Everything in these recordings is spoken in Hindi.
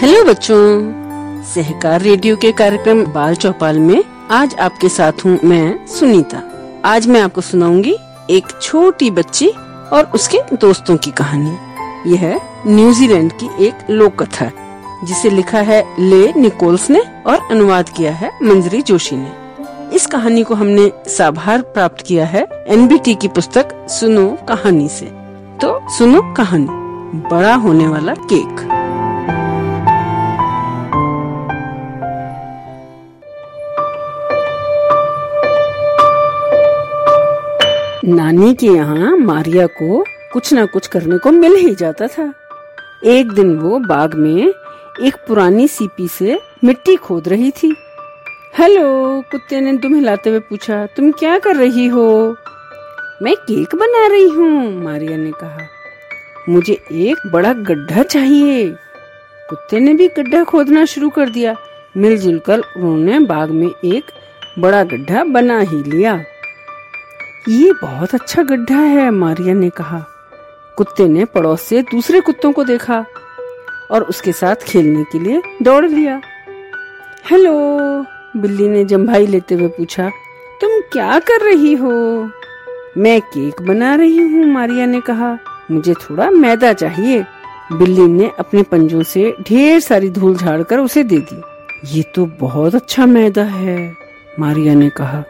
हेलो बच्चों, सहकार रेडियो के कार्यक्रम बाल चौपाल में आज आपके साथ हूँ मैं सुनीता। आज मैं आपको सुनाऊँगी एक छोटी बच्ची और उसके दोस्तों की कहानी। यह न्यूजीलैंड की एक लोक कथा जिसे लिखा है ले निकोल्स ने और अनुवाद किया है मंजरी जोशी ने। इस कहानी को हमने साभार प्राप्त किया है एनबीटी की पुस्तक सुनो कहानी से। तो सुनो कहानी, बड़ा होने वाला केक। नानी के यहाँ मारिया को कुछ न कुछ करने को मिल ही जाता था। एक दिन वो बाग में एक पुरानी सीपी से मिट्टी खोद रही थी। हेलो, कुत्ते ने तुम्हें लाते हुए पूछा, तुम क्या कर रही हो? मैं केक बना रही हूँ, मारिया ने कहा। मुझे एक बड़ा गड्ढा चाहिए। कुत्ते ने भी गड्ढा खोदना शुरू कर दिया। मिलजुल कर उन्होंने बाग में एक बड़ा गड्ढा बना ही लिया। ये बहुत अच्छा गड्ढा है, मारिया ने कहा। कुत्ते ने पड़ोस से दूसरे कुत्तों को देखा और उसके साथ खेलने के लिए दौड़ लिया। हेलो, बिल्ली ने जम्भाई लेते हुए पूछा, तुम क्या कर रही हो? मैं केक बना रही हूँ, मारिया ने कहा, मुझे थोड़ा मैदा चाहिए। बिल्ली ने अपने पंजों से ढेर सारी धूल झाड़कर उसे दे दी। ये तो बहुत अच्छा मैदा है, मारिया ने कहा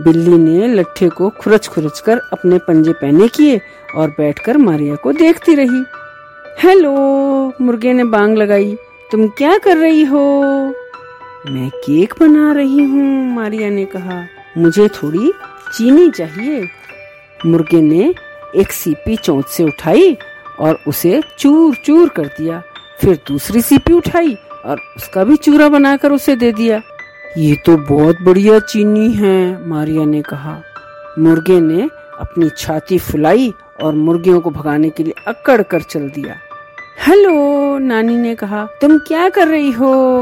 बिल्ली ने लट्ठे को खुरच खुरच कर अपने पंजे पहने किए और बैठकर मारिया को देखती रही। हेलो, मुर्गे ने बांग लगाई। तुम क्या कर रही हो? मैं केक बना रही हूँ, मारिया ने कहा। मुझे थोड़ी चीनी चाहिए। मुर्गे ने एक सीपी चोंच से उठाई और उसे चूर चूर कर दिया। फिर दूसरी सीपी उठाई और उसका भी चूरा बनाकर उसे दे दिया। ये तो बहुत बढ़िया चीनी है, मारिया ने कहा। मुर्गे ने अपनी छाती फुलाई और मुर्गियों को भगाने के लिए अकड़ कर चल दिया। हेलो, नानी ने कहा, तुम क्या कर रही हो?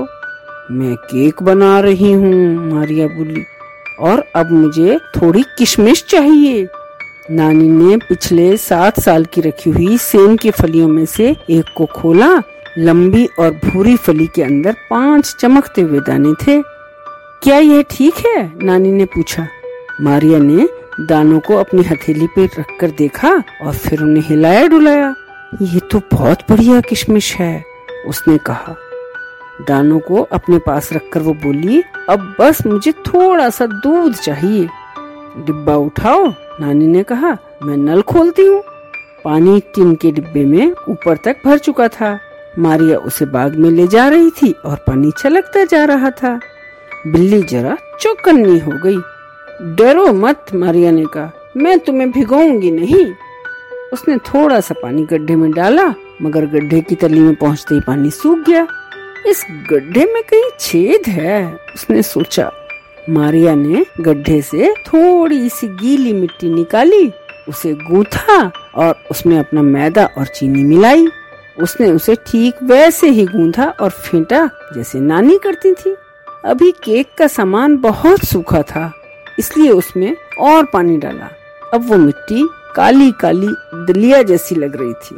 मैं केक बना रही हूँ, मारिया बोली, और अब मुझे थोड़ी किशमिश चाहिए। नानी ने पिछले सात साल की रखी हुई सेम की फलियों में से एक को खोला। लंबी और भूरी फली के अंदर पाँच चमकते हुए दाने थे। क्या यह ठीक है? नानी ने पूछा। मारिया ने दानों को अपनी हथेली पे रखकर देखा और फिर उन्हें हिलाया डुलाया। ये तो बहुत बढ़िया किशमिश है, उसने कहा। दानों को अपने पास रखकर वो बोली, अब बस मुझे थोड़ा सा दूध चाहिए। डिब्बा उठाओ, नानी ने कहा। मैं नल खोलती हूँ। पानी टिन के डिब्बे में ऊपर तक भर चुका था। मारिया उसे बाग में ले जा रही थी और पानी छलकता जा रहा था। बिल्ली जरा चौकन्नी हो गई। डरो मत मारिया ने कहा मैं तुम्हें भिगोऊँगी नहीं। उसने थोड़ा सा पानी गड्ढे में डाला, मगर गड्ढे की तली में पहुँचते ही पानी सूख गया। इस गड्ढे में कहीं छेद है, उसने सोचा। मारिया ने गड्ढे से थोड़ी सी गीली मिट्टी निकाली, उसे गूथा और उसमें अपना मैदा और चीनी मिलाई। उसने उसे ठीक वैसे ही गूंथा और फेंटा, जैसे नानी करती थी। अभी केक का सामान बहुत सूखा था, इसलिए उसमें और पानी डाला। अब वो मिट्टी काली काली दलिया जैसी लग रही थी।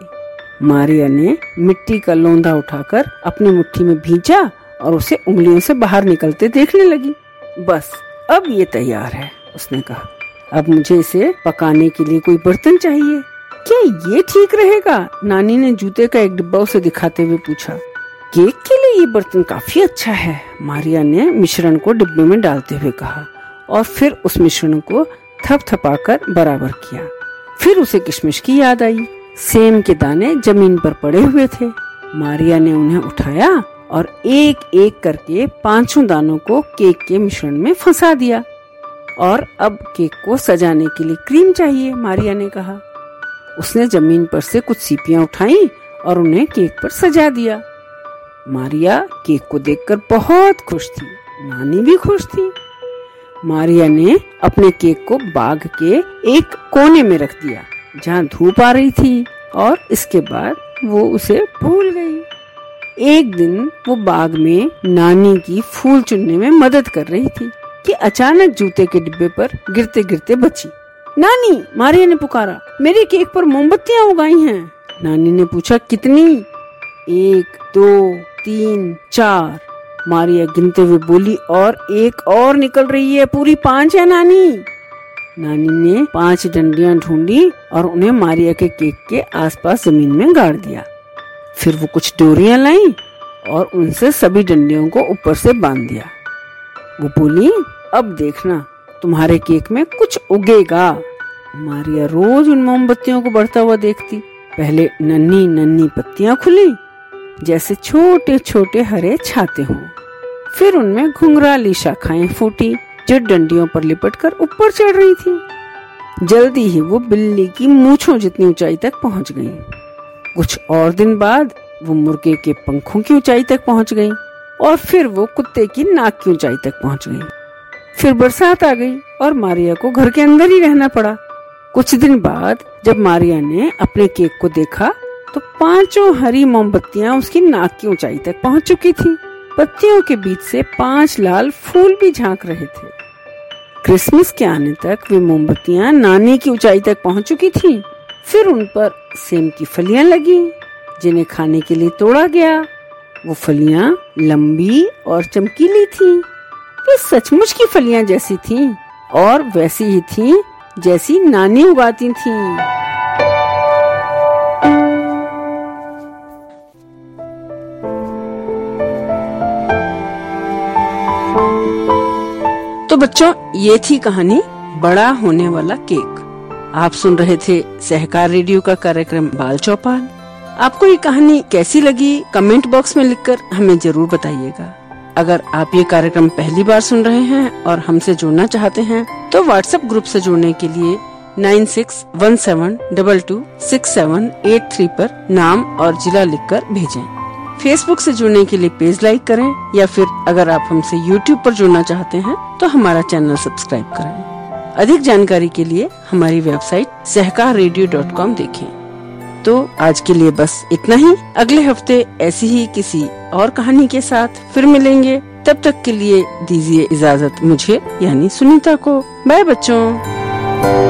मारिया ने मिट्टी का लोंदा उठाकर अपनी मुट्ठी में भींचा और उसे उंगलियों से बाहर निकलते देखने लगी। बस, अब ये तैयार है, उसने कहा। अब मुझे इसे पकाने के लिए कोई बर्तन चाहिए। क्या ये ठीक रहेगा? नानी ने जूते का एक डिब्बा उसे दिखाते हुए पूछा। केक के ये बर्तन काफ़ी अच्छा है, मारिया ने मिश्रण को डिब्बे में डालते हुए कहा और फिर उस मिश्रण को थप थपाकर बराबर किया। फिर उसे किशमिश की याद आई। सेम के दाने ज़मीन पर पड़े हुए थे। मारिया ने उन्हें उठाया और एक एक करके पाँचों दानों को केक के मिश्रण में फंसा दिया। और अब केक को सजाने के लिए क्रीम चाहिए, मारिया ने कहा। उसने ज़मीन पर से कुछ सीपियाँ उठाई और उन्हें केक पर सजा दिया। मारिया केक को देखकर बहुत खुश थी। नानी भी खुश थी। मारिया ने अपने केक को बाग के एक कोने में रख दिया, जहाँ धूप आ रही थी, और इसके बाद वो उसे भूल गई। एक दिन वो बाग में नानी की फूल चुनने में मदद कर रही थी, कि अचानक जूते के डिब्बे पर गिरते गिरते बची। नानी, मारिया ने पुकारा, मेरे केक पर मोमबत्तियाँ उगाई हैं। नानी ने पूछा, कितनी? एक, दो तीन, चार। मारिया गिनते हुए बोली, और एक और निकल रही है, पूरी पाँच है नानी? नानी ने पाँच डंडियाँ ढूंढी और उन्हें मारिया के केक के आसपास ज़मीन में गाड़ दिया। फिर वो कुछ डोरियाँ लाई और उनसे सभी डंडियों को ऊपर से बाँध दिया। वो बोली, अब देखना, तुम्हारे केक में कुछ उगेगा। मारिया रोज उन मोमबत्तियों को बढ़ता हुआ देखती। पहले नन्ही नन्ही पत्तियाँ खुली जैसे छोटे छोटे हरे छाते हों। फिर उनमें घुंघराली शाखाएँ फूटी, जो डंडियों पर लिपट कर ऊपर चढ़ रही थी। जल्दी ही वो बिल्ली की मूछों जितनी ऊंचाई तक पहुँच गई। कुछ और दिन बाद वो मुर्गे के पंखों की ऊंचाई तक पहुँच गई और फिर वो कुत्ते की नाक की ऊंचाई तक पहुँच गई। फिर बरसात आ गई और मारिया को घर के अंदर ही रहना पड़ा। कुछ दिन बाद जब मारिया ने अपने केक को देखा तो पाँचों हरी मोमबत्तियाँ उसकी नाक की ऊंचाई तक पहुँच चुकी थी। पत्तियों के बीच से पाँच लाल फूल भी झाँक रहे थे। क्रिसमस के आने तक वे मोमबत्तियाँ नानी की ऊंचाई तक पहुँच चुकी थी। फिर उन पर सेम की फलियाँ लगी, जिन्हें खाने के लिए तोड़ा गया। वो फलियाँ लंबी और चमकीली थी। वे सचमुच की फलियाँ जैसी थीं और वैसी ही थीं जैसी नानी उगाती थीं। बच्चों, ये थी कहानी बड़ा होने वाला केक। आप सुन रहे थे सहकार रेडियो का कार्यक्रम बाल चौपाल। आपको ये कहानी कैसी लगी, कमेंट बॉक्स में लिखकर हमें ज़रूर बताइएगा। अगर आप ये कार्यक्रम पहली बार सुन रहे हैं और हमसे जुड़ना चाहते हैं तो व्हाट्सएप ग्रुप से जुड़ने के लिए nine six one seven double two six seven eight three पर नाम और जिला लिखकर भेजें। फेसबुक से जुड़ने के लिए पेज लाइक करें या फिर अगर आप हमसे यूट्यूब पर जुड़ना चाहते हैं तो हमारा चैनल सब्सक्राइब करें। अधिक जानकारी के लिए हमारी website Sahkar radio dot com देखे। तो आज के लिए बस इतना ही। अगले हफ़्ते ऐसी ही किसी और कहानी के साथ फिर मिलेंगे। तब तक के लिए दीजिए इजाज़त मुझे, यानी सुनीता को। बाय बच्चों।